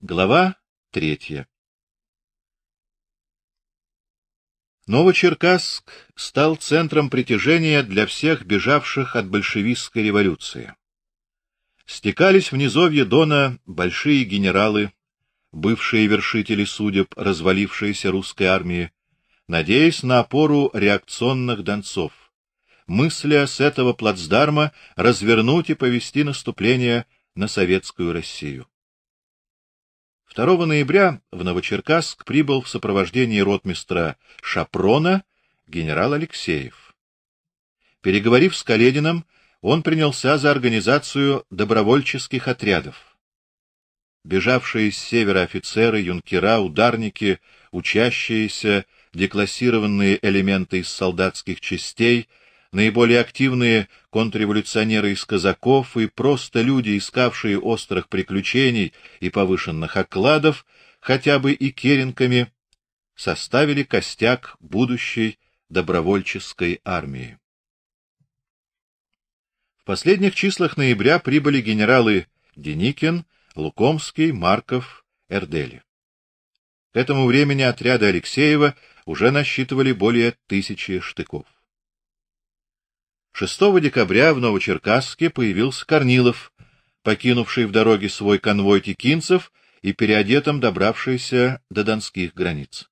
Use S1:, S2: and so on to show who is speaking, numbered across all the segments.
S1: Глава третья. Новочеркасск стал центром притяжения для всех бежавших от большевистской революции. Стекались в низовье Дона большие генералы, бывшие вершители судеб развалившейся русской армии, надеясь на опору реакционных донцов, мысля с этого плацдарма развернуть и повести наступление на советскую Россию. 2 ноября в Новочеркасск прибыл в сопровождении ротмистра Шапрона генерал Алексеев. Переговорив с Калединым, он принялся за организацию добровольческих отрядов. Бежавшие с севера офицеры, юнкера, ударники, учащиеся, деклассированные элементы из солдатских частей наиболее активные контрреволюционеры из казаков и просто люди, искавшие острых приключений и повышенных окладов, хотя бы и керенками, составили костяк будущей добровольческой армии. В последних числах ноября прибыли генералы Деникин, Лукомский, Марков, Эрдели. К этому времени отряды Алексеева уже насчитывали более тысячи штыков. 6 декабря в Новочеркасске появился Корнилов, покинувший в дороге свой конвой текинцев и переодетым добравшийся до донских границ.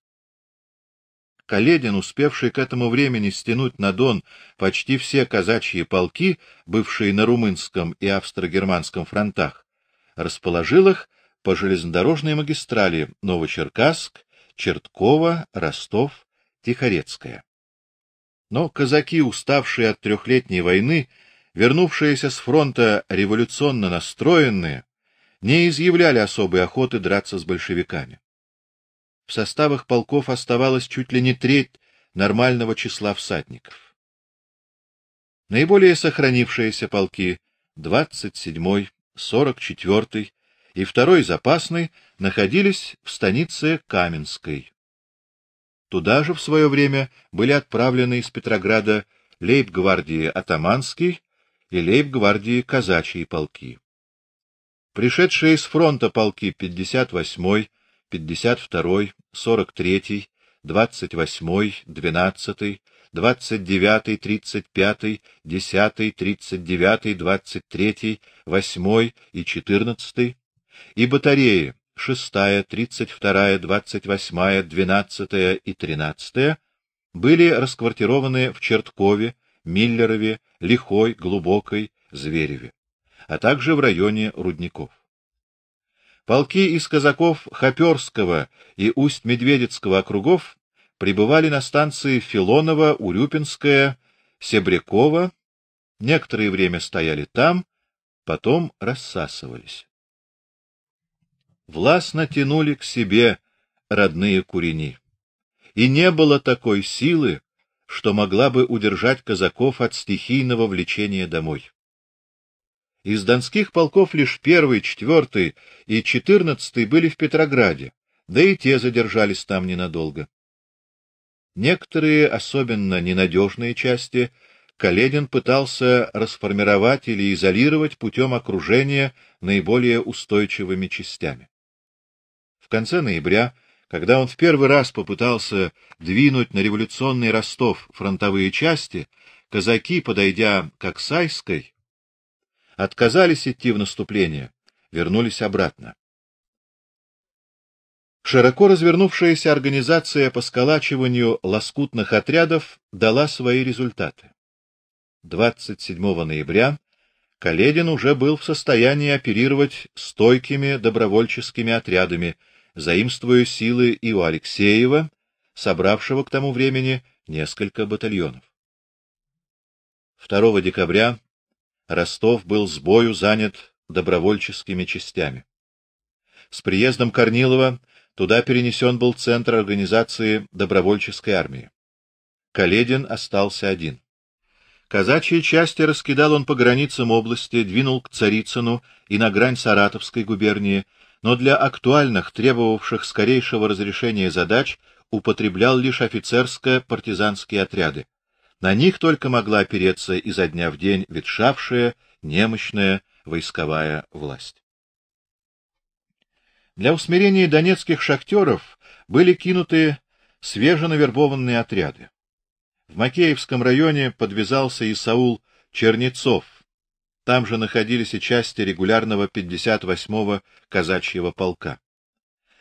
S1: Каледин, успевший к этому времени стянуть на Дон почти все казачьи полки, бывшие на румынском и австро-германском фронтах, расположил их по железнодорожной магистрали Новочеркасск, Черткова, Ростов, Тихорецкая. Но казаки, уставшие от трехлетней войны, вернувшиеся с фронта революционно настроенные, не изъявляли особой охоты драться с большевиками. В составах полков оставалось чуть ли не треть нормального числа всадников. Наиболее сохранившиеся полки 27-й, 44-й и второй запасный находились в станице Каменской. Туда же в свое время были отправлены из Петрограда лейб-гвардии атаманский и лейб-гвардии казачьи полки. Пришедшие с фронта полки 58-й, 52-й, 43-й, 28-й, 12-й, 29-й, 35-й, 10-й, 39-й, 23-й, 8-й и 14-й, и батареи шестая, тридцать вторая, двадцать восьмая, двенадцатая и тринадцатая были расквартированы в Черткове, Миллерове, Лихой, Глубокой, Звереве, а также в районе рудников. Полки из казаков Хоперского и Усть-Медведецкого округов прибывали на станции Филонова, Урюпинская, Себрякова, некоторое время стояли там, потом рассасывались властно тянули к себе родные курени. И не было такой силы, что могла бы удержать казаков от стихийного влечения домой. Из донских полков лишь первый, четвертый и четырнадцатый были в Петрограде, да и те задержались там ненадолго. Некоторые, особенно ненадежные части, Каледин пытался расформировать или изолировать путем окружения наиболее устойчивыми частями. В конце ноября, когда он в первый раз попытался двинуть на революционный Ростов фронтовые части, казаки, подойдя к Оксайской, отказались идти в наступление, вернулись обратно. Широко развернувшаяся организация по сколачиванию лоскутных отрядов дала свои результаты. 27 ноября Каледин уже был в состоянии оперировать стойкими добровольческими отрядами, заимствуя силы и у Алексеева, собравшего к тому времени несколько батальонов. 2 декабря Ростов был с бою занят добровольческими частями. С приездом Корнилова туда перенесен был центр организации добровольческой армии. Каледин остался один. Казачьи части раскидал он по границам области, двинул к Царицыну и на грань Саратовской губернии, но для актуальных, требовавших скорейшего разрешения задач, употреблял лишь офицерско-партизанские отряды. На них только могла опереться изо дня в день ветшавшая, немощная войсковая власть. Для усмирения донецких шахтеров были кинуты свеженавербованные отряды. В Макеевском районе подвязался Исаул Чернецов. Там же находились и части регулярного 58-го казачьего полка.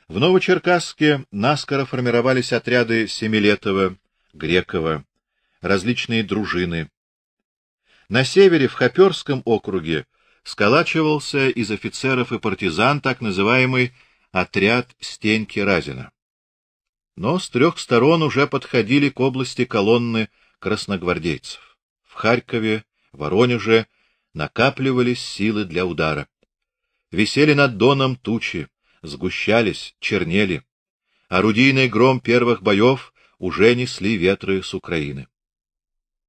S1: В Новочеркасске наскоро формировались отряды Семилетова, Грекова, различные дружины. На севере в Хоперском округе сколачивался из офицеров и партизан так называемый отряд Стеньки Разина. Но с трех сторон уже подходили к области колонны красногвардейцев. В Харькове, Воронеже накапливались силы для удара. Висели над Доном тучи, сгущались, чернели. Орудийный гром первых боев уже несли ветры с Украины.